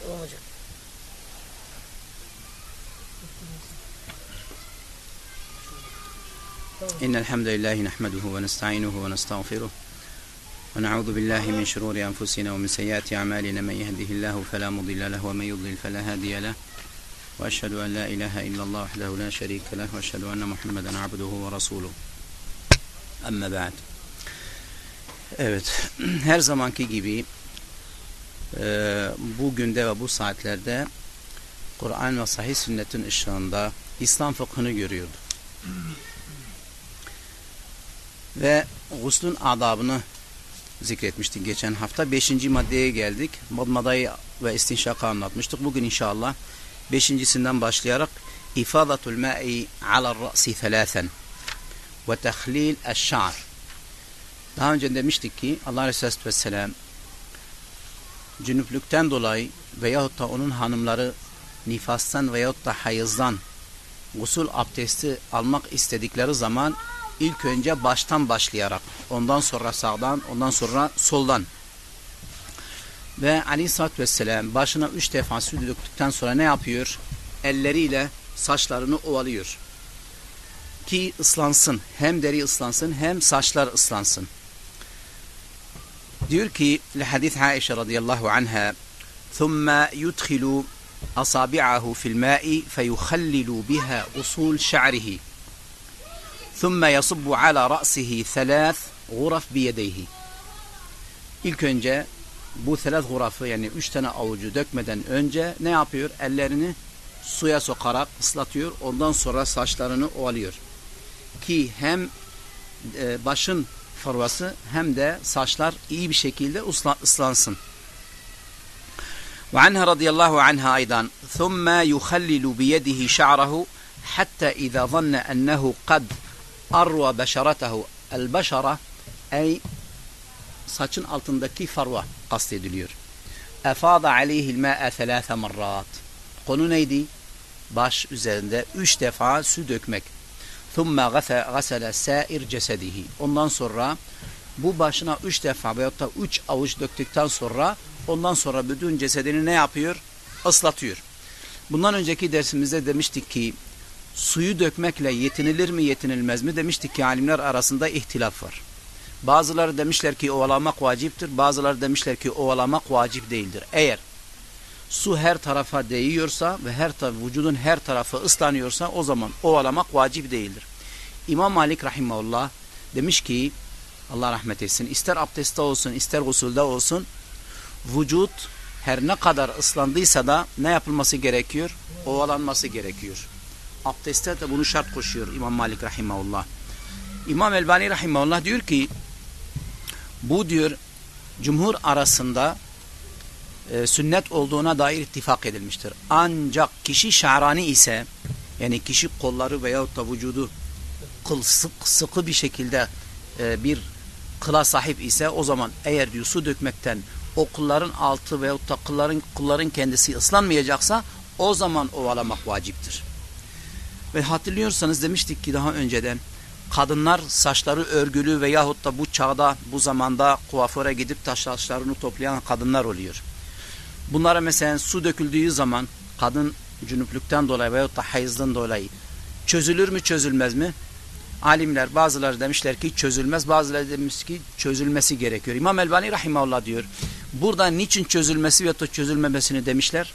Tamam hocam. إن الحمد لله نحمده ونستعينه ونستغفره ونعوذ بالله من شرور أنفسنا ومن سيئات أعمالنا. من يهده الله فلا مضل له ومن يضلل فلا هادي له. وأشهد أن لا إله إلا الله وحده لا شريك له وأشهد أن محمدا عبده ورسوله. أما بعد. Evet, her zamanki gibi e, bu günde ve bu saatlerde Kur'an ve sahih sünnetin ışığında İslam fıkhını görüyorduk. Ve guslün adabını zikretmiştik geçen hafta. Beşinci maddeye geldik. Madmadayı ve istinşakı anlatmıştık. Bugün inşallah beşincisinden başlayarak ifadatul ma'i ala'l ra'si thalathen ve tahlil eş-şa'r. Daha önce demiştik ki Allah Aleyhisselatü Vesselam cünüplükten dolayı veyahut da onun hanımları nifastan veyahut da hayızdan gusül abdesti almak istedikleri zaman ilk önce baştan başlayarak ondan sonra sağdan ondan sonra soldan ve aleyhissalatü vesselam başına üç defa su döktükten sonra ne yapıyor? Elleriyle saçlarını ovalıyor. Ki ıslansın. Hem deri ıslansın hem saçlar ıslansın Diyor ki hadis Aişe radıyallahu anha ثُمَّ يُدْخِلُوا أصابعه في الماء فيخلل بها أصول شعره ثم يصب على رأسه ثلاث غرف بيديه İlk önce bu selat gurafı yani üç tane avucu dökmeden önce ne yapıyor? Ellerini suya sokarak ıslatıyor. Ondan sonra saçlarını ovalıyor. Ki hem e, başın farvası hem de saçlar iyi bir şekilde ıslansın. وعنها رضي الله عنها أيضا ثم يخلل بيده شعره حتى إذا ظن أنه قد أروى بشرته البشرة أي saçın altındaki farva kastediliyor. Efada aleyhil ma'e thelâfe marrat. Konu neydi? Baş üzerinde üç defa su dökmek. Thumma gasele sair cesedihi. Ondan sonra bu başına üç defa veyahut da üç avuç döktükten sonra ondan sonra bütün cesedini ne yapıyor? Islatıyor. Bundan önceki dersimizde demiştik ki suyu dökmekle yetinilir mi yetinilmez mi demiştik ki alimler arasında ihtilaf var. Bazıları demişler ki ovalamak vaciptir. Bazıları demişler ki ovalamak vacip değildir. Eğer su her tarafa değiyorsa ve her vücudun her tarafı ıslanıyorsa o zaman ovalamak vacip değildir. İmam Malik rahimahullah demiş ki Allah rahmet etsin ister abdestte olsun ister usulde olsun vücut her ne kadar ıslandıysa da ne yapılması gerekiyor? Ovalanması gerekiyor. Abdestte de bunu şart koşuyor İmam Malik rahimahullah. İmam Elbani rahimahullah diyor ki bu diyor cumhur arasında e, sünnet olduğuna dair ittifak edilmiştir. Ancak kişi şarani ise yani kişi kolları veyahut da vücudu kıl sık, sıkı bir şekilde e, bir kıla sahip ise o zaman eğer diyor su dökmekten o kılların altı veyahut da kılların, kılların kendisi ıslanmayacaksa o zaman ovalamak vaciptir. Ve hatırlıyorsanız demiştik ki daha önceden kadınlar saçları örgülü veyahut da bu çağda bu zamanda kuaföre gidip saçlarını toplayan kadınlar oluyor. Bunlara mesela su döküldüğü zaman kadın cünüplükten dolayı veyahut da hayızdan dolayı çözülür mü çözülmez mi? Alimler bazıları demişler ki çözülmez bazıları demiş ki çözülmesi gerekiyor. İmam Elbani Rahimahullah diyor. Burada niçin çözülmesi veyahut da çözülmemesini demişler.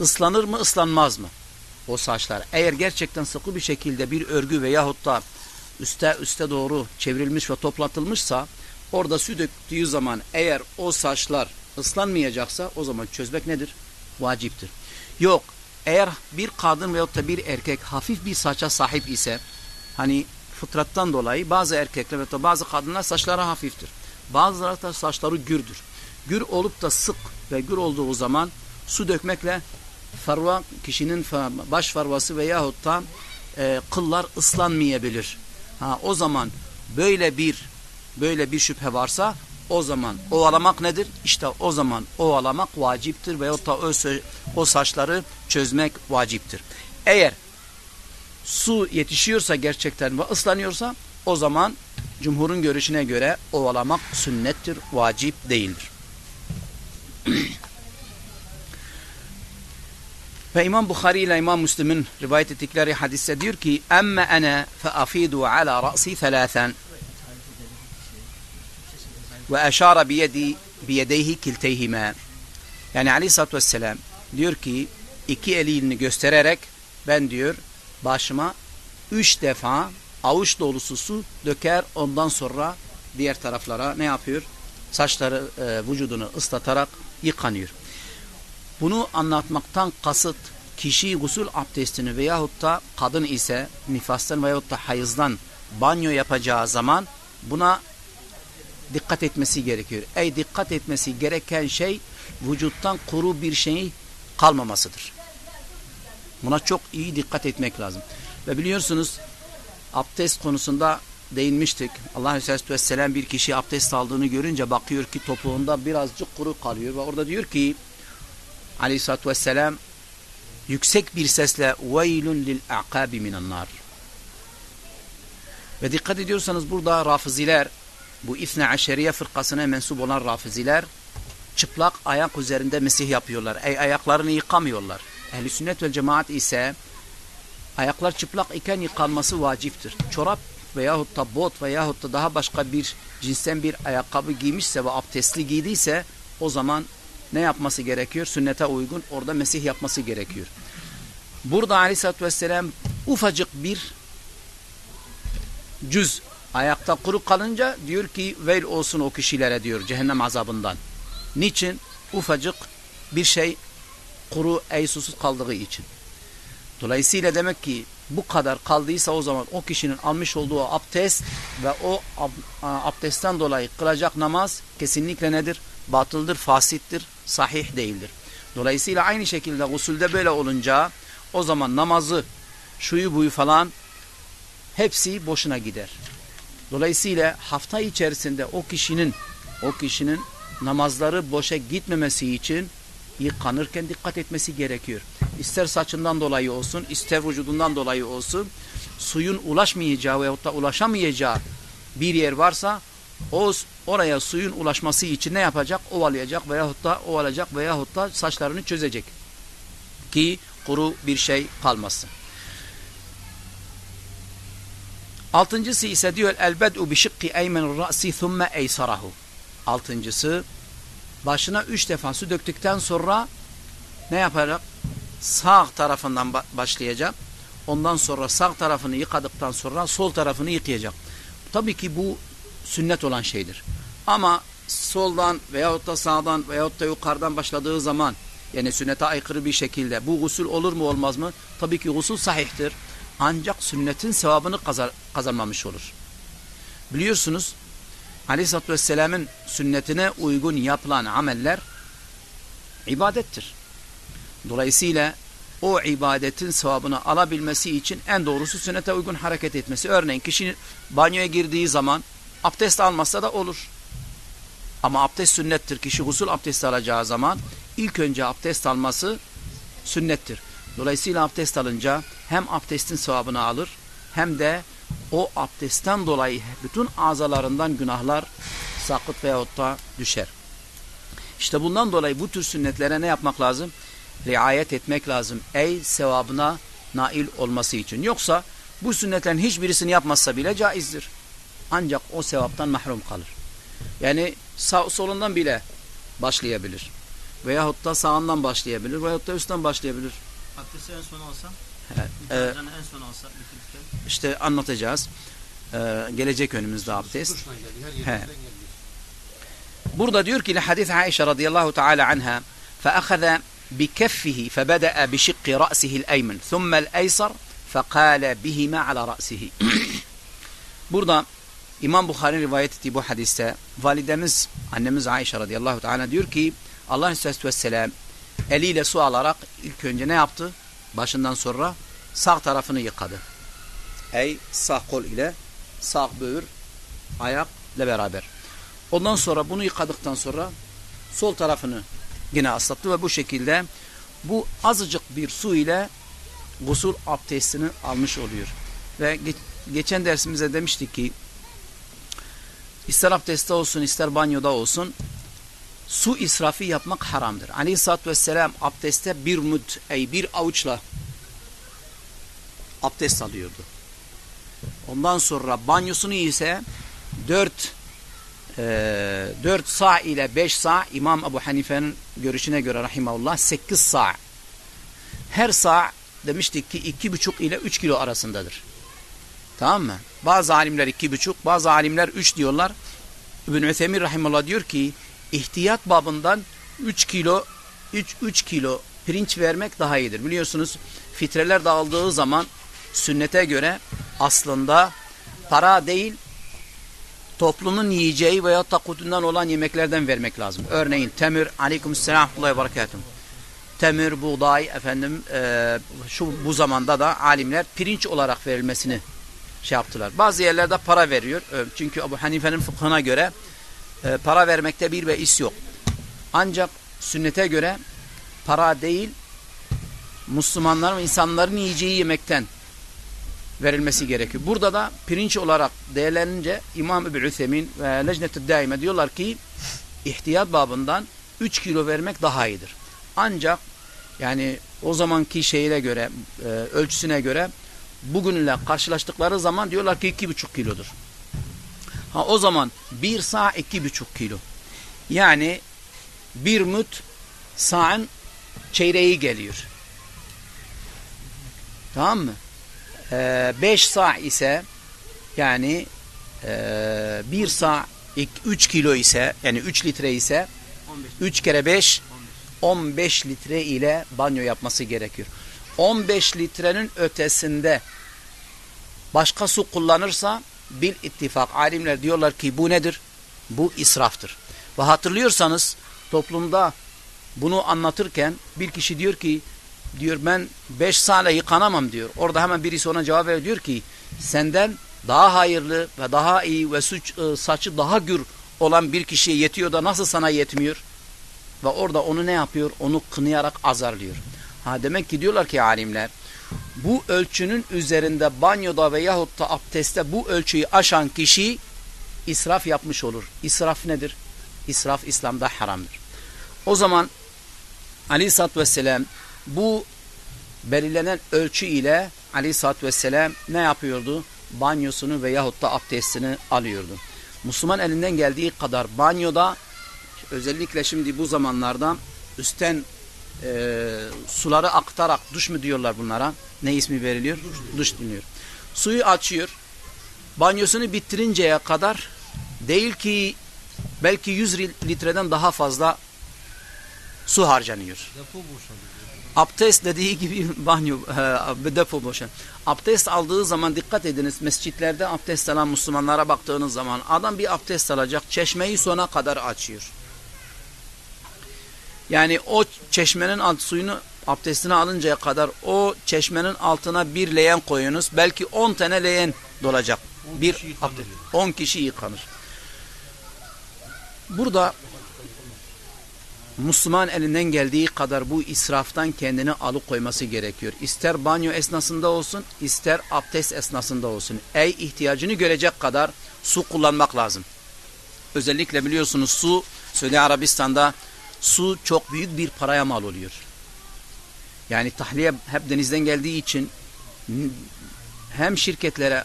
Islanır mı ıslanmaz mı? O saçlar. Eğer gerçekten sıkı bir şekilde bir örgü veyahut da üste üste doğru çevrilmiş ve toplatılmışsa orada su döktüğü zaman eğer o saçlar ıslanmayacaksa o zaman çözmek nedir? Vaciptir. Yok. Eğer bir kadın veyahut da bir erkek hafif bir saça sahip ise hani fıtrattan dolayı bazı erkekler veyahut da bazı kadınlar saçları hafiftir. Bazıları da saçları gürdür. Gür olup da sık ve gür olduğu zaman su dökmekle farva kişinin baş farvası veyahut da e, kıllar ıslanmayabilir. Ha o zaman böyle bir böyle bir şüphe varsa o zaman ovalamak nedir? İşte o zaman ovalamak vaciptir veyahut da o, o saçları çözmek vaciptir. Eğer su yetişiyorsa gerçekten ve ıslanıyorsa o zaman cumhurun görüşüne göre ovalamak sünnettir, vacip değildir. Ve İmam Bukhari ile İmam Müslim'in rivayet ettikleri hadiste diyor ki: "Emme ene fe afidu ala ra'si thalathan." Ve eşara biyedi biyedeyhi kilteyhime yani aleyhissalatü vesselam diyor ki iki elini göstererek ben diyor başıma üç defa avuç dolusu su döker ondan sonra diğer taraflara ne yapıyor? Saçları e, vücudunu ıslatarak yıkanıyor. Bunu anlatmaktan kasıt kişi gusül abdestini veyahut da kadın ise nifastan veyahut da hayızdan banyo yapacağı zaman buna dikkat etmesi gerekiyor. Ey dikkat etmesi gereken şey vücuttan kuru bir şeyi kalmamasıdır. Buna çok iyi dikkat etmek lazım. Ve biliyorsunuz abdest konusunda değinmiştik. Allah Aleyhisselatü Vesselam bir kişi abdest aldığını görünce bakıyor ki topuğunda birazcık kuru kalıyor. Ve orada diyor ki Aleyhisselatü Vesselam yüksek bir sesle veylun lil akabi minen. Ve dikkat ediyorsanız burada rafiziler bu İthne Aşeriye fırkasına mensup olan rafiziler çıplak ayak üzerinde mesih yapıyorlar. Ey ayaklarını yıkamıyorlar. Ehli sünnet ve cemaat ise ayaklar çıplak iken yıkanması vaciptir. Çorap veyahut da bot veyahut da daha başka bir cinsten bir ayakkabı giymişse ve abdestli giydiyse o zaman ne yapması gerekiyor? Sünnete uygun orada mesih yapması gerekiyor. Burada aleyhissalatü vesselam ufacık bir cüz ayakta kuru kalınca diyor ki veil olsun o kişilere diyor cehennem azabından. Niçin? Ufacık bir şey kuru ey susuz kaldığı için. Dolayısıyla demek ki bu kadar kaldıysa o zaman o kişinin almış olduğu abdest ve o abdestten dolayı kılacak namaz kesinlikle nedir? Batıldır, fasittir, sahih değildir. Dolayısıyla aynı şekilde gusülde böyle olunca o zaman namazı, şuyu buyu falan hepsi boşuna gider. Dolayısıyla hafta içerisinde o kişinin o kişinin namazları boşa gitmemesi için yıkanırken dikkat etmesi gerekiyor. İster saçından dolayı olsun, ister vücudundan dolayı olsun, suyun ulaşmayacağı veyahut da ulaşamayacağı bir yer varsa o oraya suyun ulaşması için ne yapacak? Ovalayacak veyahut da ovalacak veyahut da saçlarını çözecek. Ki kuru bir şey kalmasın. Altıncısı ise diyor elbed'u bi şıkkı eymen ra'si thumme eysarahu. Altıncısı başına üç defa su döktükten sonra ne yapacak? Sağ tarafından başlayacak. Ondan sonra sağ tarafını yıkadıktan sonra sol tarafını yıkayacak. Tabii ki bu sünnet olan şeydir. Ama soldan veyahut da sağdan veyahut da yukarıdan başladığı zaman yani sünnete aykırı bir şekilde bu gusül olur mu olmaz mı? Tabii ki gusül sahihtir. Ancak sünnetin sevabını kazanmamış olur. Biliyorsunuz Aleyhisselatü Vesselam'ın sünnetine uygun yapılan ameller ibadettir. Dolayısıyla o ibadetin sevabını alabilmesi için en doğrusu sünnete uygun hareket etmesi. Örneğin kişi banyoya girdiği zaman abdest almazsa da olur. Ama abdest sünnettir. Kişi gusül abdesti alacağı zaman ilk önce abdest alması sünnettir. Dolayısıyla abdest alınca hem abdestin sevabını alır hem de o abdestten dolayı bütün azalarından günahlar sakıt veyahut da düşer. İşte bundan dolayı bu tür sünnetlere ne yapmak lazım? Riayet etmek lazım. Ey sevabına nail olması için. Yoksa bu sünnetlerin hiçbirisini yapmazsa bile caizdir. Ancak o sevaptan mahrum kalır. Yani sağ, solundan bile başlayabilir. Veyahut da sağından başlayabilir. Veyahut da üstten başlayabilir. Abdesti en son alsam? Evet. Ee, en son alsa bitirirken? İşte anlatacağız. Ee, gelecek önümüzde abdest. He. Burada diyor ki hadis Aişe radıyallahu teala anha فأخذ بكفه فبدأ بشق رأسه الأيمن ثم الأيسر فقال بهما على رأسه Burada İmam Bukhari rivayet ettiği bu hadiste validemiz annemiz Ayşe radıyallahu teala diyor ki Allah Aleyhisselatü Vesselam eliyle su alarak ilk önce ne yaptı? Başından sonra sağ tarafını yıkadı. Ey sağ kol ile sağ böğür ayakla beraber. Ondan sonra bunu yıkadıktan sonra sol tarafını yine ıslattı ve bu şekilde bu azıcık bir su ile gusül abdestini almış oluyor. Ve geç, geçen dersimize demiştik ki ister abdestte olsun ister banyoda olsun su israfı yapmak haramdır. Aleyhisselatü vesselam abdeste bir mud, ey bir avuçla abdest alıyordu. Ondan sonra banyosunu ise dört e, dört sa ile beş sa İmam Ebu Hanife'nin görüşüne göre rahimahullah sekiz sa. Her sa demiştik ki iki buçuk ile üç kilo arasındadır. Tamam mı? Bazı alimler iki buçuk, bazı alimler üç diyorlar. İbn-i Üthemir rahimahullah diyor ki ihtiyat babından 3 kilo 3 3 kilo pirinç vermek daha iyidir. Biliyorsunuz fitreler dağıldığı zaman sünnete göre aslında para değil toplumun yiyeceği veya takutundan olan yemeklerden vermek lazım. Örneğin temir, aleykümselam ve berekatuhu. Temir, buğday, efendim e, şu bu zamanda da alimler pirinç olarak verilmesini şey yaptılar. Bazı yerlerde para veriyor. E, çünkü Ebu Hanife'nin fıkhına göre e, para vermekte bir beis yok. Ancak sünnete göre para değil Müslümanların ve insanların yiyeceği yemekten verilmesi gerekiyor. Burada da pirinç olarak değerlenince İmam İbni Üthemin ve Lecnet-i Daime diyorlar ki ihtiyat babından 3 kilo vermek daha iyidir. Ancak yani o zamanki şeyine göre, e, ölçüsüne göre bugünle karşılaştıkları zaman diyorlar ki 2,5 kilodur. Ha o zaman bir sağ iki buçuk kilo. Yani bir müt sağın çeyreği geliyor. Tamam mı? Ee, beş sağ ise yani e, bir sağ üç kilo ise yani üç litre ise 15. üç kere beş 15 litre ile banyo yapması gerekiyor. 15 litrenin ötesinde başka su kullanırsa bil ittifak alimler diyorlar ki bu nedir? Bu israftır. Ve hatırlıyorsanız toplumda bunu anlatırken bir kişi diyor ki diyor ben beş sale yıkanamam diyor. Orada hemen birisi ona cevap veriyor diyor ki senden daha hayırlı ve daha iyi ve suç, e, saçı daha gür olan bir kişiye yetiyor da nasıl sana yetmiyor? Ve orada onu ne yapıyor? Onu kınayarak azarlıyor. Ha demek ki diyorlar ki alimler bu ölçünün üzerinde banyoda veyahut da abdestte bu ölçüyü aşan kişi israf yapmış olur. İsraf nedir? İsraf İslam'da haramdır. O zaman Aleyhisselatü Vesselam bu belirlenen ölçü ile Aleyhisselatü Vesselam ne yapıyordu? Banyosunu veyahut da abdestini alıyordu. Müslüman elinden geldiği kadar banyoda özellikle şimdi bu zamanlarda üstten e, suları aktarak duş mu diyorlar bunlara? Ne ismi veriliyor? Duş, duş deniyor. Suyu açıyor. Banyosunu bitirinceye kadar değil ki belki 100 litreden daha fazla su harcanıyor. Abdest dediği gibi banyo e, depo boşan. Abdest aldığı zaman dikkat ediniz mescitlerde abdest alan Müslümanlara baktığınız zaman adam bir abdest alacak çeşmeyi sona kadar açıyor. Yani o çeşmenin alt suyunu abdestini alıncaya kadar o çeşmenin altına bir leğen koyunuz. Belki 10 tane leğen dolacak. Bir abdest. 10 kişi yıkanır. Burada Müslüman elinden geldiği kadar bu israftan kendini alıkoyması gerekiyor. İster banyo esnasında olsun, ister abdest esnasında olsun. Ey ihtiyacını görecek kadar su kullanmak lazım. Özellikle biliyorsunuz su, Suudi Arabistan'da su çok büyük bir paraya mal oluyor. Yani tahliye hep denizden geldiği için hem şirketlere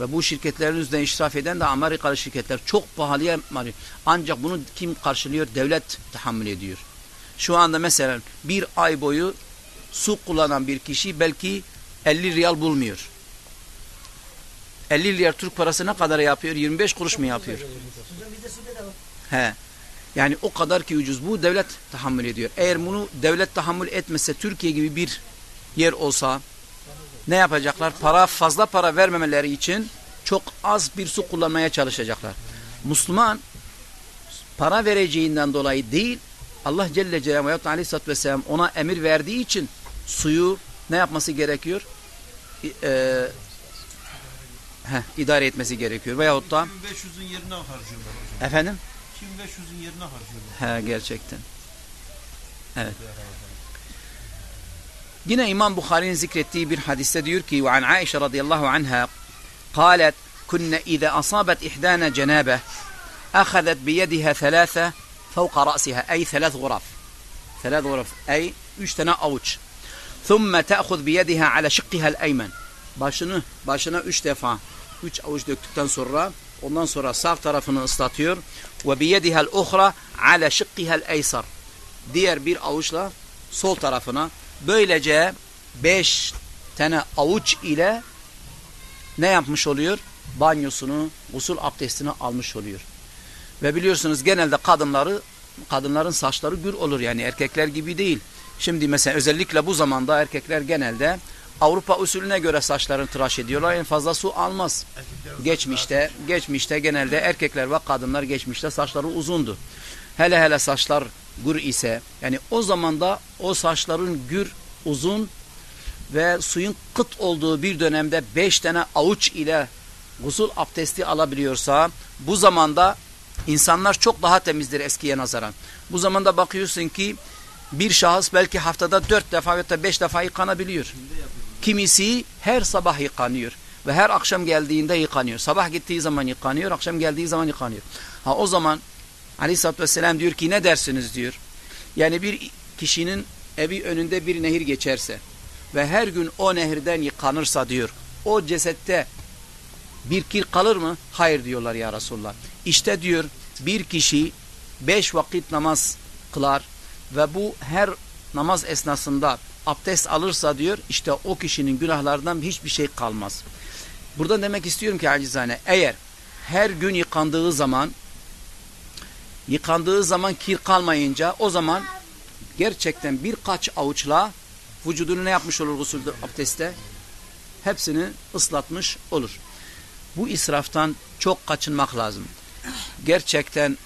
ve bu şirketlerin üzerine işraf eden de Amerikalı şirketler çok pahalıya mal Ancak bunu kim karşılıyor? Devlet tahammül ediyor. Şu anda mesela bir ay boyu su kullanan bir kişi belki 50 riyal bulmuyor. 50 riyal Türk parası ne kadar yapıyor? 25 kuruş mu yapıyor? He. Yani o kadar ki ucuz. Bu devlet tahammül ediyor. Eğer bunu devlet tahammül etmese Türkiye gibi bir yer olsa ne yapacaklar? Para fazla para vermemeleri için çok az bir su kullanmaya çalışacaklar. Müslüman para vereceğinden dolayı değil Allah Celle Celaluhu ve Aleyhisselatü Vesselam ona emir verdiği için suyu ne yapması gerekiyor? Ee, heh, idare etmesi gerekiyor. Veyahut da 2500'ün yerine harcıyorlar hocam. efendim 2500'ün yerine harcıyorlar. He gerçekten. Evet. Yine İmam Bukhari'nin zikrettiği bir hadiste diyor ki وعن عائشة رضي الله عنها قالت كنا إذا أصابت إحدانا جنابة أخذت بيدها ثلاثة فوق رأسها أي ثلاث غرف ثلاث غرف أي üç tane avuç ثم تأخذ بيدها على شقها الأيمن başını başına üç defa üç avuç döktükten sonra ondan sonra sağ tarafını ıslatıyor ve biyedihal uhra ala şıkkihal eysar diğer bir avuçla sol tarafına böylece beş tane avuç ile ne yapmış oluyor? Banyosunu, usul abdestini almış oluyor. Ve biliyorsunuz genelde kadınları kadınların saçları gür olur yani erkekler gibi değil. Şimdi mesela özellikle bu zamanda erkekler genelde Avrupa usulüne göre saçlarını tıraş ediyorlar. En fazla su almaz. Geçmişte, geçmişte genelde erkekler ve kadınlar geçmişte saçları uzundu. Hele hele saçlar gür ise yani o zamanda o saçların gür, uzun ve suyun kıt olduğu bir dönemde beş tane avuç ile gusül abdesti alabiliyorsa bu zamanda insanlar çok daha temizdir eskiye nazaran. Bu zamanda bakıyorsun ki bir şahıs belki haftada dört defa ya da beş defa yıkanabiliyor. Kimisi her sabah yıkanıyor ve her akşam geldiğinde yıkanıyor. Sabah gittiği zaman yıkanıyor, akşam geldiği zaman yıkanıyor. Ha o zaman Aleyhisselatü Vesselam diyor ki ne dersiniz diyor. Yani bir kişinin evi önünde bir nehir geçerse ve her gün o nehirden yıkanırsa diyor. O cesette bir kir kalır mı? Hayır diyorlar ya Resulullah. İşte diyor bir kişi beş vakit namaz kılar ve bu her namaz esnasında abdest alırsa diyor işte o kişinin günahlarından hiçbir şey kalmaz. Burada demek istiyorum ki acizane eğer her gün yıkandığı zaman yıkandığı zaman kir kalmayınca o zaman gerçekten birkaç avuçla vücudunu ne yapmış olur gusülde abdestte? Hepsini ıslatmış olur. Bu israftan çok kaçınmak lazım. Gerçekten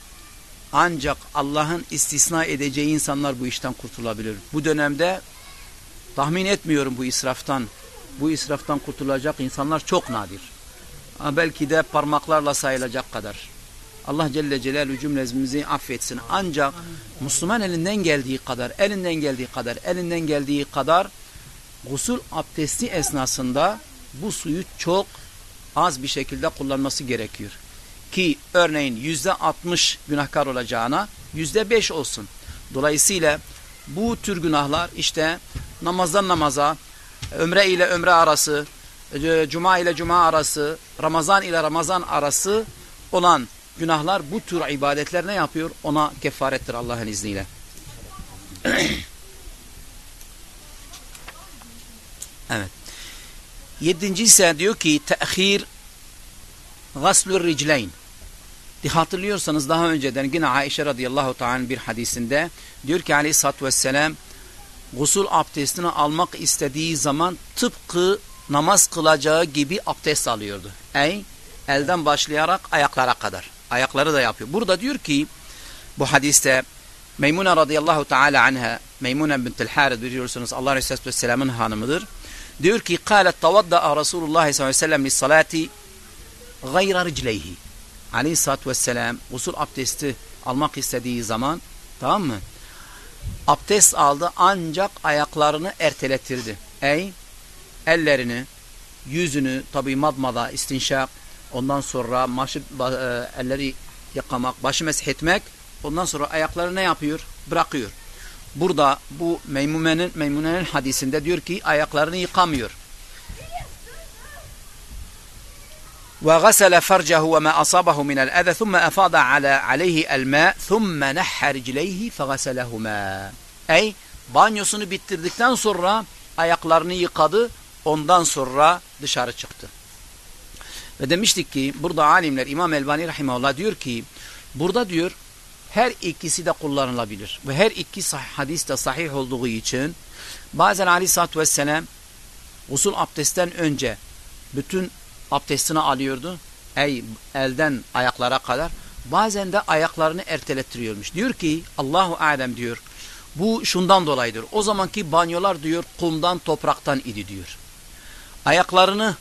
ancak Allah'ın istisna edeceği insanlar bu işten kurtulabilir. Bu dönemde tahmin etmiyorum bu israftan. Bu israftan kurtulacak insanlar çok nadir. Ama belki de parmaklarla sayılacak kadar. Allah Celle Celaluhu cümlemizi affetsin. Ancak Müslüman elinden geldiği kadar, elinden geldiği kadar, elinden geldiği kadar gusül abdesti esnasında bu suyu çok az bir şekilde kullanması gerekiyor. Ki örneğin yüzde altmış günahkar olacağına yüzde beş olsun. Dolayısıyla bu tür günahlar işte namazdan namaza, ömre ile ömre arası, cuma ile cuma arası, Ramazan ile Ramazan arası olan günahlar bu tür ibadetler ne yapıyor? Ona kefarettir Allah'ın izniyle. evet. Yedinci ise diyor ki tehir gaslur ricleyn. Hatırlıyorsanız daha önceden yine Ayşe radıyallahu ta'ala bir hadisinde diyor ki aleyhissalatü vesselam gusül abdestini almak istediği zaman tıpkı namaz kılacağı gibi abdest alıyordu. Ey elden başlayarak ayaklara kadar. Ayakları da yapıyor. Burada diyor ki bu hadiste Meymune radıyallahu teala anha Meymune bintel Harid biliyorsunuz Allah Resulü Vesselam'ın hanımıdır. Diyor ki kâlet tavadda'a Resulullah sallallahu aleyhi ve sellem lissalati gayra ricleyhi. Aleyhissalatü vesselam usul abdesti almak istediği zaman tamam mı? Abdest aldı ancak ayaklarını erteletirdi. Ey ellerini, yüzünü tabi madmada, istinşak, ondan sonra maşı, e, elleri yıkamak, başı mesh etmek, ondan sonra ayakları ne yapıyor? Bırakıyor. Burada bu Meymune'nin Meymune'nin hadisinde diyor ki ayaklarını yıkamıyor. وغسل فرجه وما أصابه من الأذى ثم أفاض على عليه الماء ثم نحى رجليه فغسلهما Ey banyosunu bitirdikten sonra ayaklarını yıkadı ondan sonra dışarı çıktı. Ve demiştik ki burada alimler İmam Elbani Rahimahullah diyor ki burada diyor her ikisi de kullanılabilir. Ve her iki hadis de sahih olduğu için bazen aleyhissalatü vesselam usul abdestten önce bütün abdestini alıyordu. Ey elden ayaklara kadar. Bazen de ayaklarını ertelettiriyormuş. Diyor ki Allahu Alem diyor. Bu şundan dolayıdır. O zamanki banyolar diyor kumdan topraktan idi diyor. Ayaklarını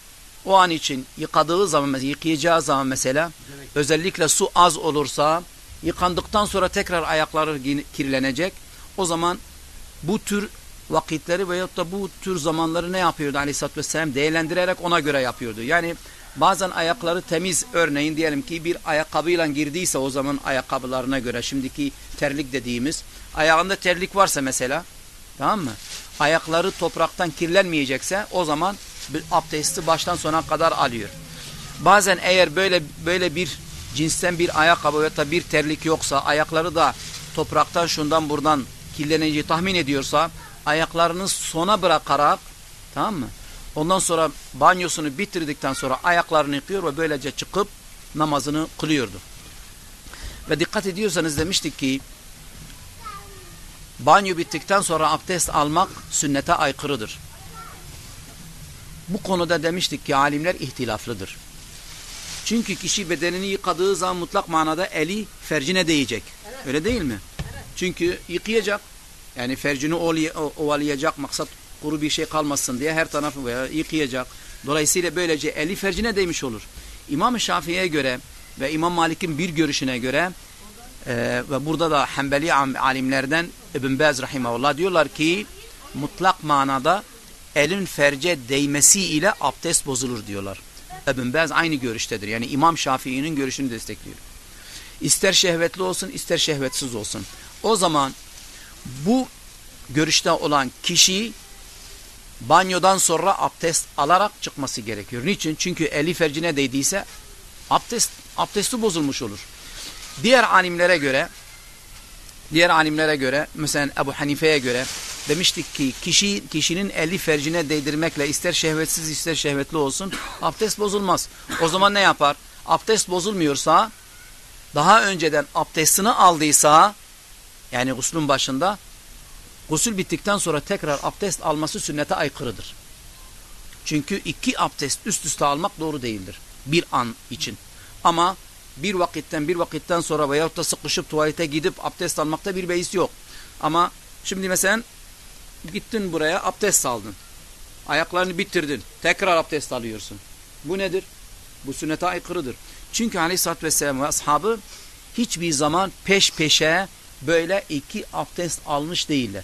o an için yıkadığı zaman yıkayacağı zaman mesela özellikle su az olursa yıkandıktan sonra tekrar ayakları kirlenecek. O zaman bu tür vakitleri veyahut da bu tür zamanları ne yapıyordu aleyhissalatü vesselam değerlendirerek ona göre yapıyordu. Yani Bazen ayakları temiz örneğin diyelim ki bir ayakkabıyla girdiyse o zaman ayakkabılarına göre şimdiki terlik dediğimiz ayağında terlik varsa mesela tamam mı? Ayakları topraktan kirlenmeyecekse o zaman abdesti baştan sona kadar alıyor. Bazen eğer böyle böyle bir cinsten bir ayakkabı ya da bir terlik yoksa ayakları da topraktan şundan buradan kirleneceği tahmin ediyorsa ayaklarını sona bırakarak tamam mı? Ondan sonra banyosunu bitirdikten sonra ayaklarını yıkıyor ve böylece çıkıp namazını kılıyordu. Ve dikkat ediyorsanız demiştik ki banyo bittikten sonra abdest almak sünnete aykırıdır. Bu konuda demiştik ki alimler ihtilaflıdır. Çünkü kişi bedenini yıkadığı zaman mutlak manada eli fercine değecek. Öyle değil mi? Çünkü yıkayacak. Yani fercini ovalayacak maksat kuru bir şey kalmasın diye her tarafı veya yıkayacak. Dolayısıyla böylece eli fercine değmiş olur. İmam Şafii'ye göre ve İmam Malik'in bir görüşüne göre e, ve burada da Hanbeli alimlerden İbn Baz rahimahullah diyorlar ki mutlak manada elin ferce değmesi ile abdest bozulur diyorlar. İbn Baz aynı görüştedir. Yani İmam Şafii'nin görüşünü destekliyor. İster şehvetli olsun ister şehvetsiz olsun. O zaman bu görüşte olan kişi banyodan sonra abdest alarak çıkması gerekiyor. Niçin? Çünkü eli fercine değdiyse abdest, abdesti bozulmuş olur. Diğer alimlere göre diğer alimlere göre mesela Ebu Hanife'ye göre demiştik ki kişi kişinin eli fercine değdirmekle ister şehvetsiz ister şehvetli olsun abdest bozulmaz. O zaman ne yapar? Abdest bozulmuyorsa daha önceden abdestini aldıysa yani guslun başında gusül bittikten sonra tekrar abdest alması sünnete aykırıdır. Çünkü iki abdest üst üste almak doğru değildir. Bir an için. Ama bir vakitten bir vakitten sonra veyahut da sıkışıp tuvalete gidip abdest almakta bir beis yok. Ama şimdi mesela gittin buraya abdest aldın. Ayaklarını bitirdin. Tekrar abdest alıyorsun. Bu nedir? Bu sünnete aykırıdır. Çünkü aleyhissalatü vesselam ve ashabı hiçbir zaman peş peşe böyle iki abdest almış değiller.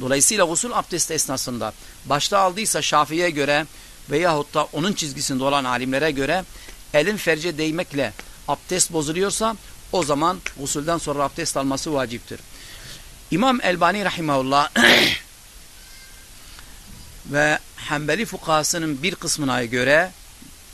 Dolayısıyla gusül abdesti esnasında başta aldıysa Şafii'ye göre veyahut da onun çizgisinde olan alimlere göre elin ferce değmekle abdest bozuluyorsa o zaman gusülden sonra abdest alması vaciptir. İmam Elbani rahimahullah ve Hanbeli fukahasının bir kısmına göre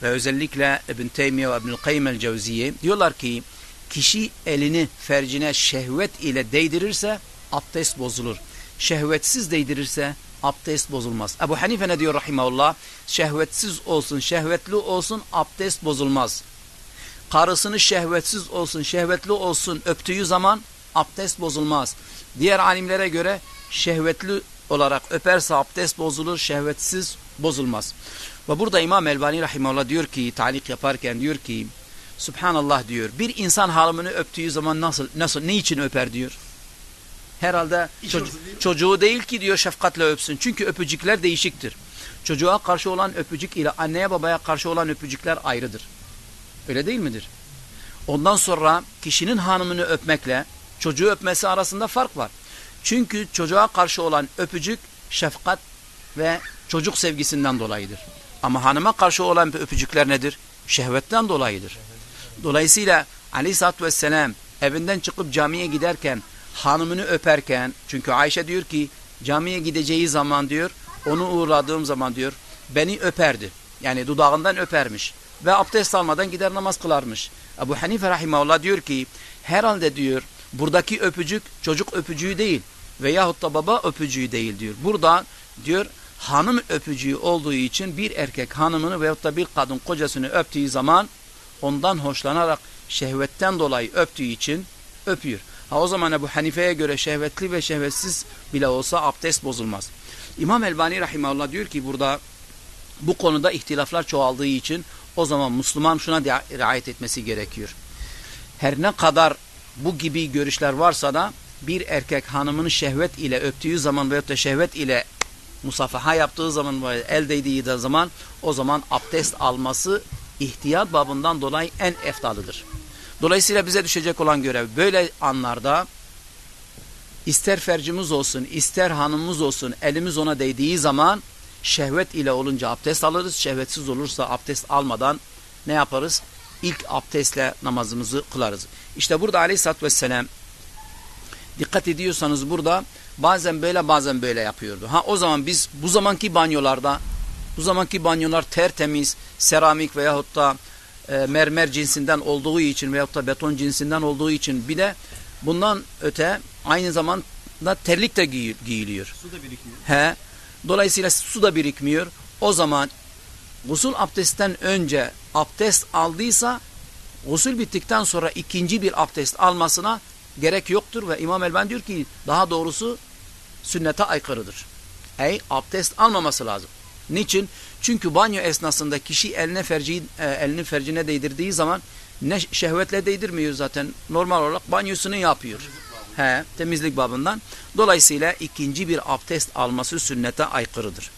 ve özellikle İbn Teymiye ve İbnül Kayyim el-Cevziye diyorlar ki kişi elini fercine şehvet ile değdirirse abdest bozulur. Şehvetsiz değdirirse abdest bozulmaz. Ebu Hanife ne diyor rahimahullah? Şehvetsiz olsun, şehvetli olsun abdest bozulmaz. Karısını şehvetsiz olsun, şehvetli olsun öptüğü zaman abdest bozulmaz. Diğer alimlere göre şehvetli olarak öperse abdest bozulur, şehvetsiz bozulmaz. Ve burada İmam Elbani Rahimahullah diyor ki, talik yaparken diyor ki, Subhanallah diyor, bir insan halımını öptüğü zaman nasıl, nasıl, ne için öper diyor. Herhalde ço çocuğu değil ki diyor şefkatle öpsün. Çünkü öpücükler değişiktir. Çocuğa karşı olan öpücük ile anneye babaya karşı olan öpücükler ayrıdır. Öyle değil midir? Ondan sonra kişinin hanımını öpmekle çocuğu öpmesi arasında fark var. Çünkü çocuğa karşı olan öpücük şefkat ve çocuk sevgisinden dolayıdır. Ama hanıma karşı olan öpücükler nedir? Şehvetten dolayıdır. Dolayısıyla aleyhissalatü vesselam evinden çıkıp camiye giderken hanımını öperken çünkü Ayşe diyor ki camiye gideceği zaman diyor onu uğradığım zaman diyor beni öperdi. Yani dudağından öpermiş ve abdest almadan gider namaz kılarmış. Ebu Hanife rahimahullah diyor ki herhalde diyor buradaki öpücük çocuk öpücüğü değil veyahut da baba öpücüğü değil diyor. Burada diyor hanım öpücüğü olduğu için bir erkek hanımını veyahut da bir kadın kocasını öptüğü zaman ondan hoşlanarak şehvetten dolayı öptüğü için öpüyor. Ha o zaman Ebu Hanife'ye göre şehvetli ve şehvetsiz bile olsa abdest bozulmaz. İmam Elbani Rahimahullah diyor ki burada bu konuda ihtilaflar çoğaldığı için o zaman Müslüman şuna riayet etmesi gerekiyor. Her ne kadar bu gibi görüşler varsa da bir erkek hanımını şehvet ile öptüğü zaman veyahut da şehvet ile musafaha yaptığı zaman el değdiği de zaman o zaman abdest alması ihtiyat babından dolayı en eftalıdır. Dolayısıyla bize düşecek olan görev böyle anlarda ister fercimiz olsun ister hanımımız olsun elimiz ona değdiği zaman şehvet ile olunca abdest alırız. Şehvetsiz olursa abdest almadan ne yaparız? İlk abdestle namazımızı kılarız. İşte burada aleyhissalatü vesselam dikkat ediyorsanız burada bazen böyle bazen böyle yapıyordu. Ha o zaman biz bu zamanki banyolarda bu zamanki banyolar tertemiz, seramik veyahut da e, mermer cinsinden olduğu için veyahut da beton cinsinden olduğu için bir de bundan öte aynı zamanda terlik de giy giyiliyor. Su da birikmiyor. He. Dolayısıyla su da birikmiyor. O zaman gusül abdestten önce abdest aldıysa gusül bittikten sonra ikinci bir abdest almasına gerek yoktur ve İmam Elben diyor ki daha doğrusu sünnete aykırıdır. Ey abdest almaması lazım. Niçin? Çünkü banyo esnasında kişi eline ferci, e, elini fercine değdirdiği zaman ne şehvetle değdirmiyor zaten. Normal olarak banyosunu yapıyor. He, temizlik babından. Dolayısıyla ikinci bir abdest alması sünnete aykırıdır.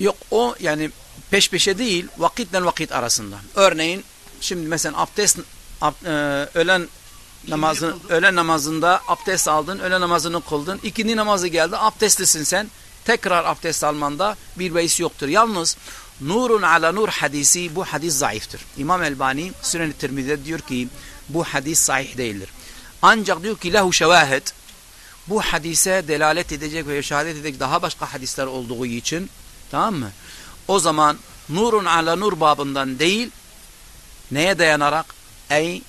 Yok o yani peş peşe değil vakitle vakit arasında. Örneğin şimdi mesela abdest ab, e, öğlen namazın öğlen namazında abdest aldın, öğlen namazını kıldın. İkindi namazı geldi, abdestlisin sen. Tekrar abdest almanda bir beis yoktur. Yalnız nurun ala nur hadisi bu hadis zayıftır. İmam Elbani Sünen-i Tirmidhi'de diyor ki bu hadis sahih değildir. Ancak diyor ki lehu şevahid bu hadise delalet edecek ve şehadet edecek daha başka hadisler olduğu için tamam mı? O zaman nurun ala nur babından değil neye dayanarak? Ey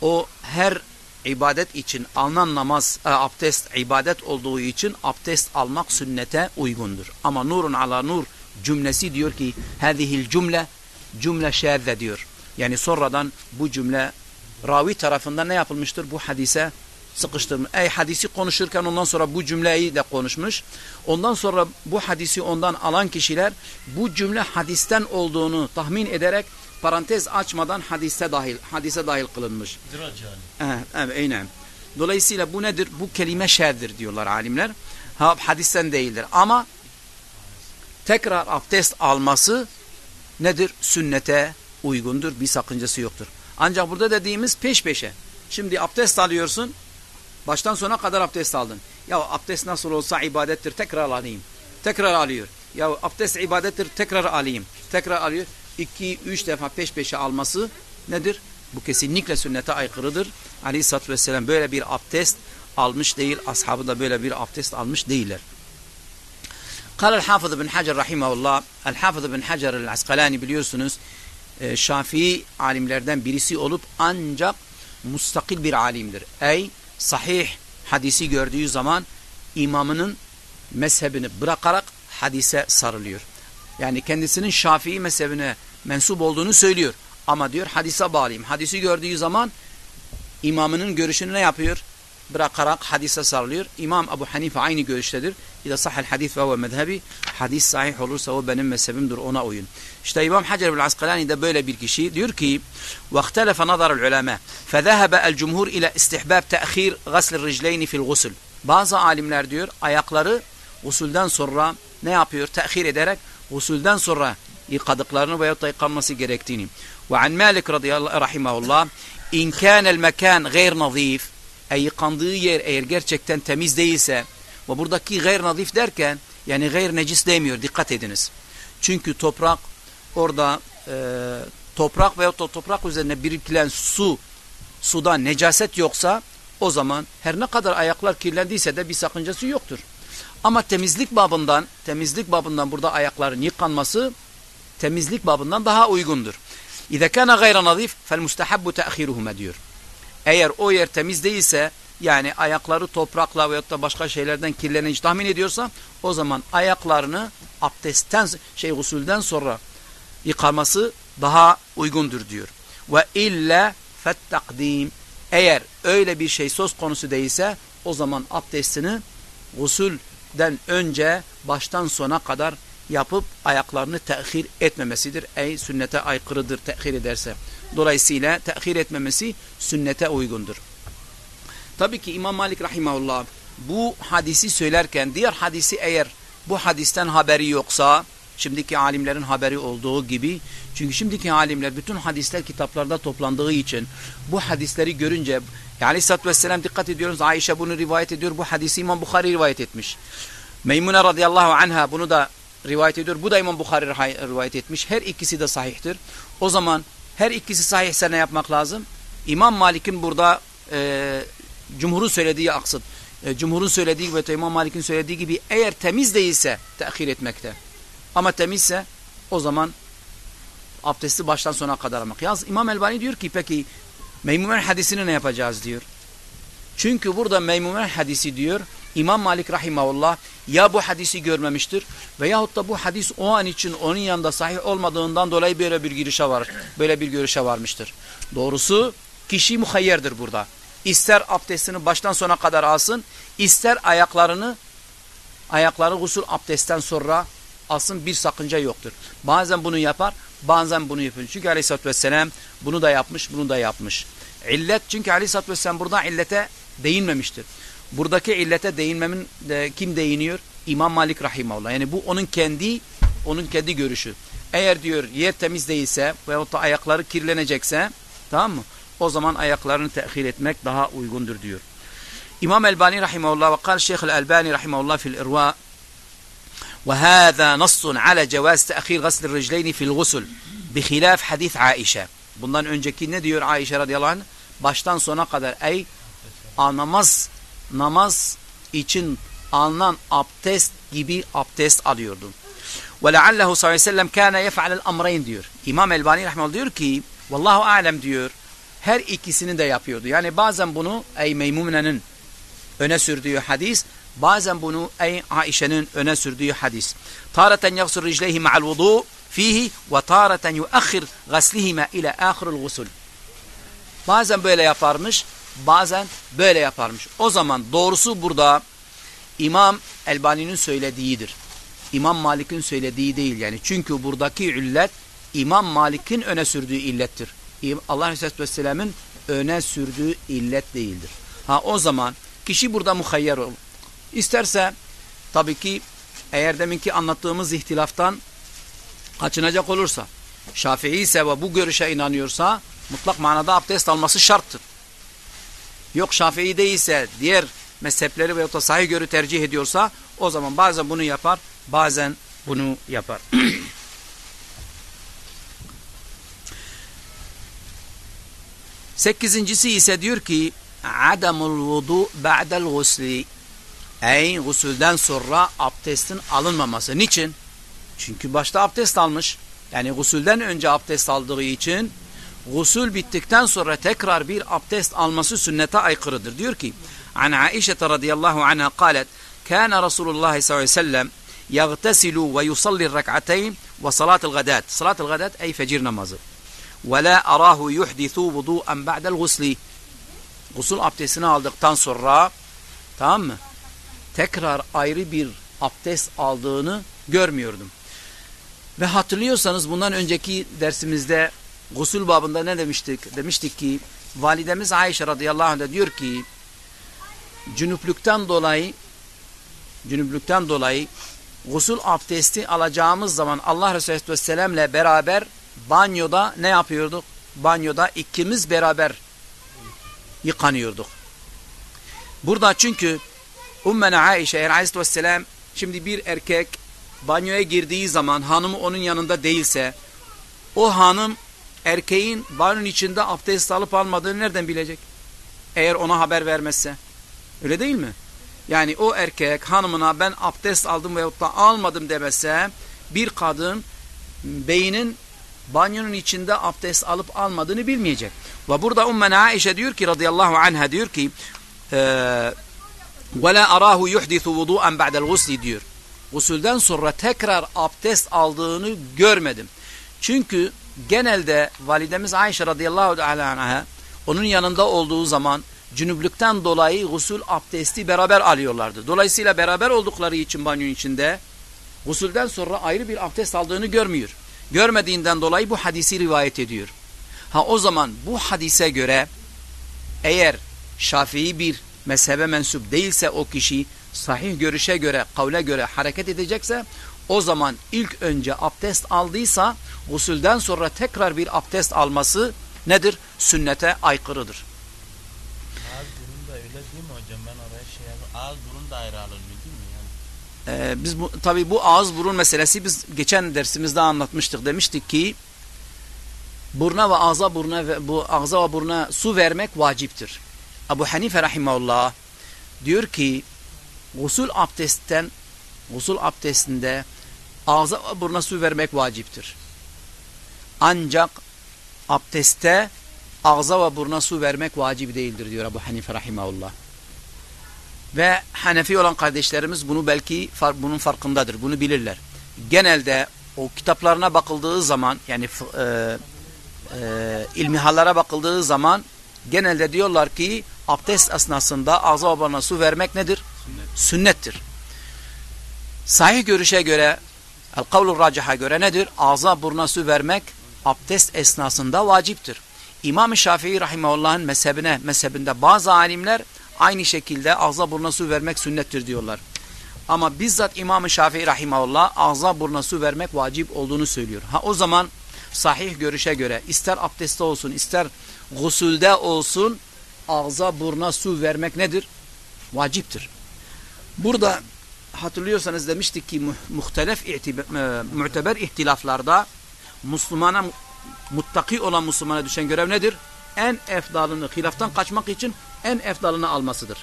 o her ibadet için alınan namaz, e, abdest ibadet olduğu için abdest almak sünnete uygundur. Ama nurun ala nur cümlesi diyor ki hadihil cümle cümle şerze diyor. Yani sonradan bu cümle ravi tarafından ne yapılmıştır? Bu hadise sıkıştırmış. Ey hadisi konuşurken ondan sonra bu cümleyi de konuşmuş. Ondan sonra bu hadisi ondan alan kişiler bu cümle hadisten olduğunu tahmin ederek parantez açmadan hadise dahil hadise dahil kılınmış. Dirac yani. Evet, evet, aynen. Dolayısıyla bu nedir? Bu kelime şerdir diyorlar alimler. Ha, hadisten değildir. Ama tekrar abdest alması nedir? Sünnete uygundur. Bir sakıncası yoktur. Ancak burada dediğimiz peş peşe. Şimdi abdest alıyorsun. Baştan sona kadar abdest aldın. Ya abdest nasıl olsa ibadettir. Tekrar alayım. Tekrar alıyor. Ya abdest ibadettir. Tekrar alayım. Tekrar alıyor. İki, üç defa peş peşe alması nedir? Bu kesinlikle sünnete aykırıdır. Aleyhisselatü Vesselam böyle bir abdest almış değil. Ashabı da böyle bir abdest almış değiller. Kal el-Hafız bin Hacer rahimahullah. El-Hafız bin Hacer el-Askalani biliyorsunuz e, Şafii alimlerden birisi olup ancak mustakil bir alimdir. Ey sahih hadisi gördüğü zaman imamının mezhebini bırakarak hadise sarılıyor. Yani kendisinin Şafii mezhebine mensup olduğunu söylüyor. Ama diyor hadise bağlayayım. Hadisi gördüğü zaman imamının görüşünü ne yapıyor? Bırakarak hadise sarılıyor. İmam Ebu Hanife aynı görüştedir. İza sahel hadis ve mezhebi hadis sahih olursa o benim mezhebimdir ona uyun. İşte İmam Hacer el Askalani de böyle bir kişi diyor ki "Vahtelefe nazarul ulema. Fezahebe el cumhur ile istihbab ta'khir gasl rijleyni fil gusl." Bazı alimler diyor ayakları usulden sonra ne yapıyor? Tehir ederek usulden sonra yıkadıklarını veyahut da yıkanması gerektiğini. Ve an Malik radıyallahu rahimahullah in kânel mekan gayr nazif e yıkandığı yer eğer gerçekten temiz değilse ve buradaki gayr nazif derken yani gayr necis demiyor dikkat ediniz. Çünkü toprak orada e, toprak veyahut da toprak üzerine birikilen su suda necaset yoksa o zaman her ne kadar ayaklar kirlendiyse de bir sakıncası yoktur. Ama temizlik babından, temizlik babından burada ayakların yıkanması temizlik babından daha uygundur. İze kana gayra nazif fel mustahabbu ta'khiruhuma diyor. Eğer o yer temiz değilse yani ayakları toprakla veyahut da başka şeylerden kirlenmiş tahmin ediyorsa o zaman ayaklarını abdestten şey usulden sonra yıkaması daha uygundur diyor. Ve illa fet takdim eğer öyle bir şey söz konusu değilse o zaman abdestini usulden önce baştan sona kadar yapıp ayaklarını tehir etmemesidir. Ey sünnete aykırıdır tehir ederse. Dolayısıyla tehir etmemesi sünnete uygundur. Tabii ki İmam Malik rahimahullah bu hadisi söylerken diğer hadisi eğer bu hadisten haberi yoksa şimdiki alimlerin haberi olduğu gibi çünkü şimdiki alimler bütün hadisler kitaplarda toplandığı için bu hadisleri görünce yani Aleyhisselatü Vesselam dikkat ediyoruz Ayşe bunu rivayet ediyor bu hadisi İmam Bukhari rivayet etmiş. Meymune radıyallahu anha bunu da rivayet ediyor. Bu da İmam Bukhari rivayet etmiş. Her ikisi de sahihtir. O zaman her ikisi sahihse ne yapmak lazım? İmam Malik'in burada e, cumhurun söylediği aksın. E, cumhurun söylediği ve İmam Malik'in söylediği gibi eğer temiz değilse tehir etmekte. Ama temizse o zaman abdesti baştan sona kadar almak. Yalnız İmam Elbani diyor ki peki Meymumen hadisini ne yapacağız diyor. Çünkü burada Meymumen hadisi diyor İmam Malik rahimahullah ya bu hadisi görmemiştir veyahut da bu hadis o an için onun yanında sahih olmadığından dolayı böyle bir girişe var. Böyle bir görüşe varmıştır. Doğrusu kişi muhayyerdir burada. İster abdestini baştan sona kadar alsın, ister ayaklarını ayakları gusül abdestten sonra alsın bir sakınca yoktur. Bazen bunu yapar, bazen bunu yapıyor. Çünkü aleyhissalatü vesselam bunu da yapmış, bunu da yapmış. İllet çünkü aleyhissalatü vesselam burada illete değinmemiştir. Buradaki illete değinmemin de kim değiniyor? İmam Malik rahimahullah. Yani bu onun kendi onun kendi görüşü. Eğer diyor yer temiz değilse veyahut da ayakları kirlenecekse tamam mı? O zaman ayaklarını tehir etmek daha uygundur diyor. İmam Elbani rahimahullah ve kal Şeyh Elbani rahimahullah fil irva وهذا نص على جواز تأخير غسل الرجلين في الغسل بخلاف حديث عائشة bundan önceki ne diyor Ayşe radıyallahu anh baştan sona kadar ey namaz namaz için alınan abdest gibi abdest alıyordu. Ve leallehu sallallahu aleyhi ve sellem kâne yef'alel amreyn diyor. İmam Elbani rahmetullah diyor ki vallahu alem diyor her ikisini de yapıyordu. Yani bazen bunu ey Meymune'nin öne sürdüğü hadis bazen bunu ey Aişe'nin öne sürdüğü hadis. Tareten yagsur ricleyhi ma'al vudu fihi ve tareten yuakhir gaslihima ila ahirul gusul. Bazen böyle yaparmış, bazen böyle yaparmış. O zaman doğrusu burada İmam Elbani'nin söylediğidir. İmam Malik'in söylediği değil yani. Çünkü buradaki illet İmam Malik'in öne sürdüğü illettir. Allah Aleyhisselatü Vesselam'ın öne sürdüğü illet değildir. Ha o zaman kişi burada muhayyer. İsterse tabii ki eğer deminki anlattığımız ihtilaftan kaçınacak olursa Şafii ise ve bu görüşe inanıyorsa mutlak manada abdest alması şarttır. Yok Şafii değilse diğer mezhepleri ve sahih görü tercih ediyorsa o zaman bazen bunu yapar bazen bunu yapar. Sekizincisi ise diyor ki adamul vudu ba'del gusli Ey gusülden sonra abdestin alınmaması. Niçin? Çünkü başta abdest almış. Yani gusülden önce abdest aldığı için gusül bittikten sonra tekrar bir abdest alması sünnete aykırıdır. Diyor ki An Aişe radıyallahu anha kalet Kana Resulullah sallallahu aleyhi ve sellem yagtesilu ve yusalli rak'atayn ve salatul gadat. Salatul gadat ey fecir namazı. Ve la arahu yuhdisu vudu'an ba'da'l gusli. Gusül abdestini aldıktan sonra tamam mı? Tekrar ayrı bir abdest aldığını görmüyordum. Ve hatırlıyorsanız bundan önceki dersimizde gusül babında ne demiştik? Demiştik ki validemiz Ayşe radıyallahu anh diyor ki cünüplükten dolayı cünüplükten dolayı gusül abdesti alacağımız zaman Allah Resulü Aleyhisselam'la beraber banyoda ne yapıyorduk? Banyoda ikimiz beraber yıkanıyorduk. Burada çünkü Ummena Aişe eğer Aleyhisselam şimdi bir erkek banyoya girdiği zaman hanımı onun yanında değilse o hanım erkeğin banyonun içinde abdest alıp almadığını nereden bilecek? Eğer ona haber vermezse. Öyle değil mi? Yani o erkek hanımına ben abdest aldım veyahut da almadım demese bir kadın beynin banyonun içinde abdest alıp almadığını bilmeyecek. Ve burada Ummena Aişe diyor ki radıyallahu anha diyor ki وَلَا أَرَاهُ يُحْدِثُ وُضُوءًا بَعْدَ الْغُسْلِ diyor. Gusülden sonra tekrar abdest aldığını görmedim. Çünkü genelde validemiz Ayşe radıyallahu anha onun yanında olduğu zaman cünüplükten dolayı gusül abdesti beraber alıyorlardı. Dolayısıyla beraber oldukları için banyonun içinde gusülden sonra ayrı bir abdest aldığını görmüyor. Görmediğinden dolayı bu hadisi rivayet ediyor. Ha o zaman bu hadise göre eğer Şafii bir mezhebe mensup değilse o kişi sahih görüşe göre, kavle göre hareket edecekse o zaman ilk önce abdest aldıysa gusülden sonra tekrar bir abdest alması nedir? Sünnete aykırıdır. Ağız burun da öyle değil mi hocam? Ben oraya şey yapayım. Ağız burun da ayrı alınmıyor değil mi? Yani Ee, biz bu, tabii bu ağız burun meselesi biz geçen dersimizde anlatmıştık. Demiştik ki buruna ve ağza buruna ve bu ağza ve buruna su vermek vaciptir. Ebu Hanife rahimahullah diyor ki gusül abdestten gusül abdestinde ağza ve buruna su vermek vaciptir. Ancak abdeste ağza ve buruna su vermek vacip değildir diyor Ebu Hanife rahimahullah. Ve Hanefi olan kardeşlerimiz bunu belki bunun farkındadır. Bunu bilirler. Genelde o kitaplarına bakıldığı zaman yani e, e, ilmihallara bakıldığı zaman genelde diyorlar ki abdest esnasında ağza babana su vermek nedir? Sünnet. Sünnettir. Sahih görüşe göre el kavlu raciha göre nedir? Ağza buruna su vermek abdest esnasında vaciptir. İmam-ı Şafii rahimahullah'ın mezhebine, mezhebinde bazı alimler aynı şekilde ağza buruna su vermek sünnettir diyorlar. Ama bizzat İmam-ı Şafii rahimahullah ağza buruna su vermek vacip olduğunu söylüyor. Ha o zaman sahih görüşe göre ister abdestte olsun ister gusülde olsun ağza buruna su vermek nedir? Vaciptir. Burada hatırlıyorsanız demiştik ki mu- muhtelef e, muteber ihtilaflarda Müslümana muttaki olan Müslümana düşen görev nedir? En efdalını hilaftan kaçmak için en efdalını almasıdır.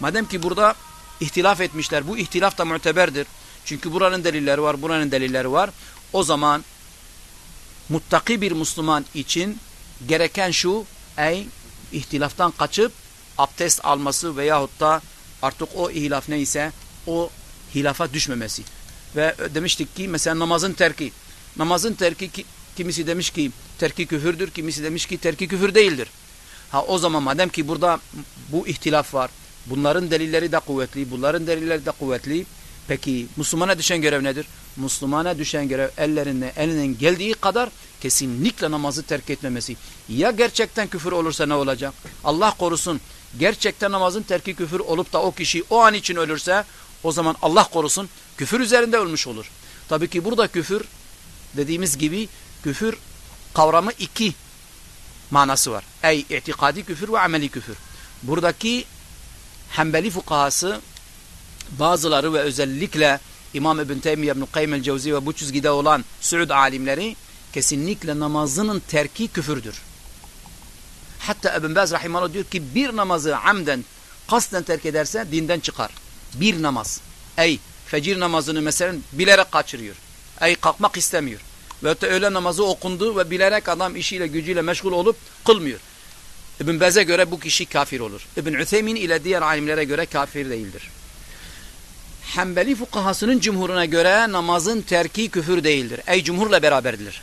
Madem ki burada ihtilaf etmişler bu ihtilaf da muteberdir. Çünkü buranın delilleri var buranın delilleri var. O zaman muttaki bir Müslüman için gereken şu ey ihtilaftan kaçıp abdest alması veyahut da artık o ihtilaf neyse o hilafa düşmemesi. Ve demiştik ki mesela namazın terki. Namazın terki ki- kimisi demiş ki terki küfürdür, kimisi demiş ki terki küfür değildir. Ha o zaman madem ki burada bu ihtilaf var, bunların delilleri de kuvvetli, bunların delilleri de kuvvetli. Peki Müslümana düşen görev nedir? Müslümana düşen görev ellerine elinden geldiği kadar kesinlikle namazı terk etmemesi. Ya gerçekten küfür olursa ne olacak? Allah korusun. Gerçekten namazın terki küfür olup da o kişi o an için ölürse o zaman Allah korusun küfür üzerinde ölmüş olur. Tabii ki burada küfür dediğimiz gibi küfür kavramı iki manası var. Ey itikadi küfür ve ameli küfür. Buradaki Hanbeli fukahası bazıları ve özellikle İmam İbn Teymiye İbn Kayyim el-Cevzi ve bu çizgide olan Suud alimleri kesinlikle namazının terki küfürdür. Hatta İbn Baz rahimahullah diyor ki bir namazı amden kasten terk ederse dinden çıkar. Bir namaz. Ey fecir namazını mesela bilerek kaçırıyor. Ey kalkmak istemiyor. Ve de öğle namazı okundu ve bilerek adam işiyle gücüyle meşgul olup kılmıyor. İbn Baz'e göre bu kişi kafir olur. İbn Ütheymin ile diğer alimlere göre kafir değildir. Hanbeli fukahasının cumhuruna göre namazın terki küfür değildir. Ey cumhurla beraberdir.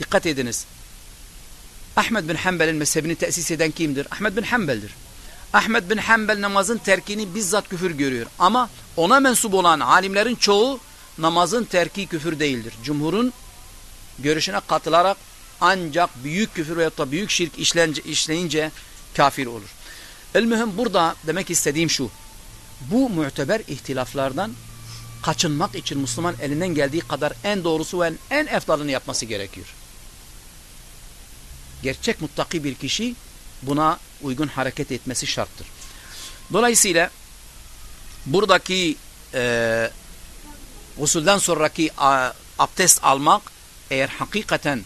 Dikkat ediniz. Ahmed bin Hanbel'in mezhebini tesis eden kimdir? Ahmed bin Hanbel'dir. Ahmed bin Hanbel namazın terkini bizzat küfür görüyor. Ama ona mensup olan alimlerin çoğu namazın terki küfür değildir. Cumhurun görüşüne katılarak ancak büyük küfür veyahut da büyük şirk işlence, işleyince kafir olur. El-mühim burada demek istediğim şu. Bu müteber ihtilaflardan kaçınmak için Müslüman elinden geldiği kadar en doğrusu ve en efdalını yapması gerekiyor. Gerçek muttaki bir kişi buna uygun hareket etmesi şarttır. Dolayısıyla buradaki e, usulden sonraki a, abdest almak eğer hakikaten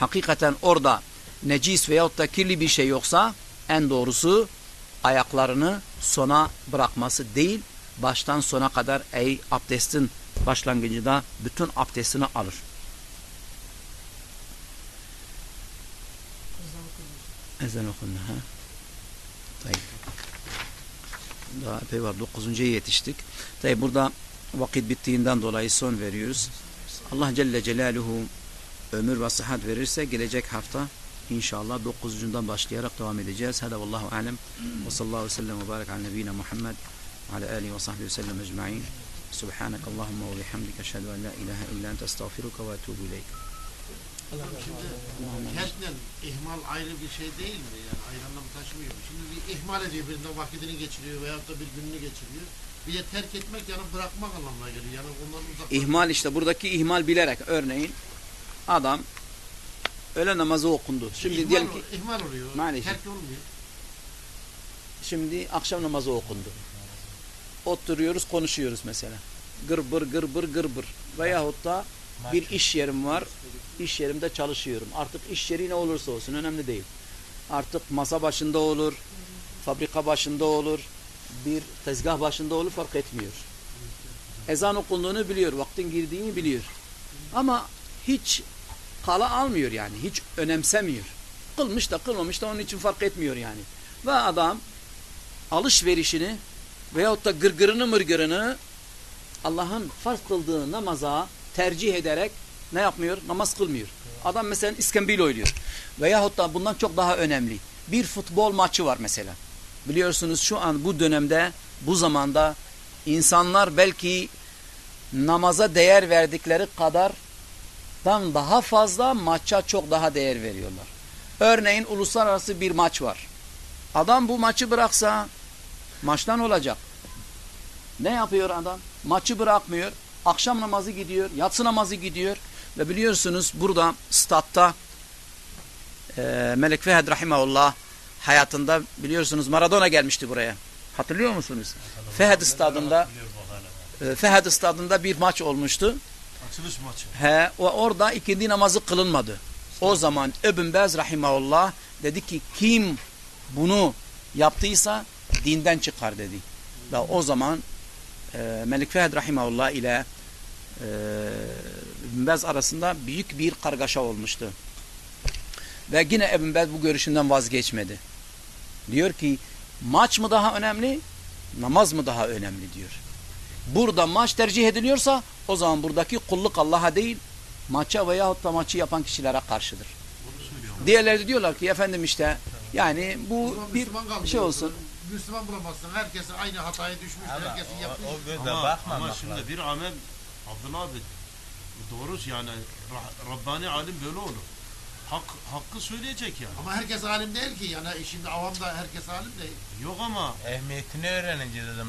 hakikaten orada necis veyahut da kirli bir şey yoksa en doğrusu ayaklarını sona bırakması değil baştan sona kadar ey abdestin başlangıcında bütün abdestini alır. Ezan okundu ha. Tayyip. Daha epey var. Dokuzuncuya yetiştik. Tayyip burada vakit bittiğinden dolayı son veriyoruz. Allah Celle Celaluhu ömür ve sıhhat verirse gelecek hafta inşallah dokuzuncundan başlayarak devam edeceğiz. Hada vallahu alem. Ve sallallahu aleyhi ve sellem ve barik ala nebiyyina Muhammed ve ala alihi ve sahbihi ve sellem ecma'in. Subhanak Allahumma ve bihamdika eşhedü en la ilahe illa ente estağfiruka ve etûbü ileyk. Kesnen ihmal ayrı bir şey değil mi? Yani aynı anlam taşımıyor. mu? Şimdi bir ihmal ediyor birinde vakitini geçiriyor veyahut da bir gününü geçiriyor. Bir de terk etmek yani bırakmak anlamına geliyor. Yani ondan uzak. İhmal işte buradaki ihmal bilerek örneğin adam öğle namazı okundu. Şimdi ihmal, diyelim ki ihmal oluyor. Maalesef. Terk olmuyor. Şimdi akşam namazı okundu. Oturuyoruz, konuşuyoruz mesela. Gırbır gırbır gırbır. Veyahut da bir iş yerim var. İş yerimde çalışıyorum. Artık iş yeri ne olursa olsun önemli değil. Artık masa başında olur, fabrika başında olur, bir tezgah başında olur fark etmiyor. Ezan okunduğunu biliyor, vaktin girdiğini biliyor. Ama hiç kala almıyor yani, hiç önemsemiyor. Kılmış da kılmamış da onun için fark etmiyor yani. Ve adam alışverişini veyahut da gırgırını mırgırını Allah'ın farz kıldığı namaza tercih ederek ne yapmıyor? Namaz kılmıyor. Adam mesela iskambil oynuyor. Veyahut da bundan çok daha önemli. Bir futbol maçı var mesela. Biliyorsunuz şu an bu dönemde, bu zamanda insanlar belki namaza değer verdikleri kadardan daha fazla maça çok daha değer veriyorlar. Örneğin uluslararası bir maç var. Adam bu maçı bıraksa maçtan olacak. Ne yapıyor adam? Maçı bırakmıyor. Akşam namazı gidiyor. Yatsı namazı gidiyor. Ve biliyorsunuz burada statta e, Melek Fehd Rahimahullah hayatında biliyorsunuz Maradona gelmişti buraya. Hatırlıyor musunuz? Fehd stadında e, Fehd stadında bir maç olmuştu. Açılış maçı. He, o orada ikindi namazı kılınmadı. O zaman Ebn Bez Rahimahullah dedi ki kim bunu yaptıysa dinden çıkar dedi. Ve o zaman e, Melik Fehd Rahimahullah ile e, İbn Bez arasında büyük bir kargaşa olmuştu. Ve yine Ebn Bez bu görüşünden vazgeçmedi. Diyor ki maç mı daha önemli, namaz mı daha önemli diyor. Burada maç tercih ediliyorsa o zaman buradaki kulluk Allah'a değil maça veyahut da maçı yapan kişilere karşıdır. Diğerleri de diyorlar ki efendim işte yani bu bir şey olsun. Müslüman bulamazsın. Herkes aynı hataya düşmüş. Herkesin o, yaptığı o gözle Ama, bakmamak ama lazım. şimdi bir amel Abdullah abi doğru yani Rabbani alim böyle olur. Hak, hakkı söyleyecek yani. Ama herkes alim değil ki. Yani şimdi avamda herkes alim değil. Yok ama Ehemmiyetini öğrenince dedim.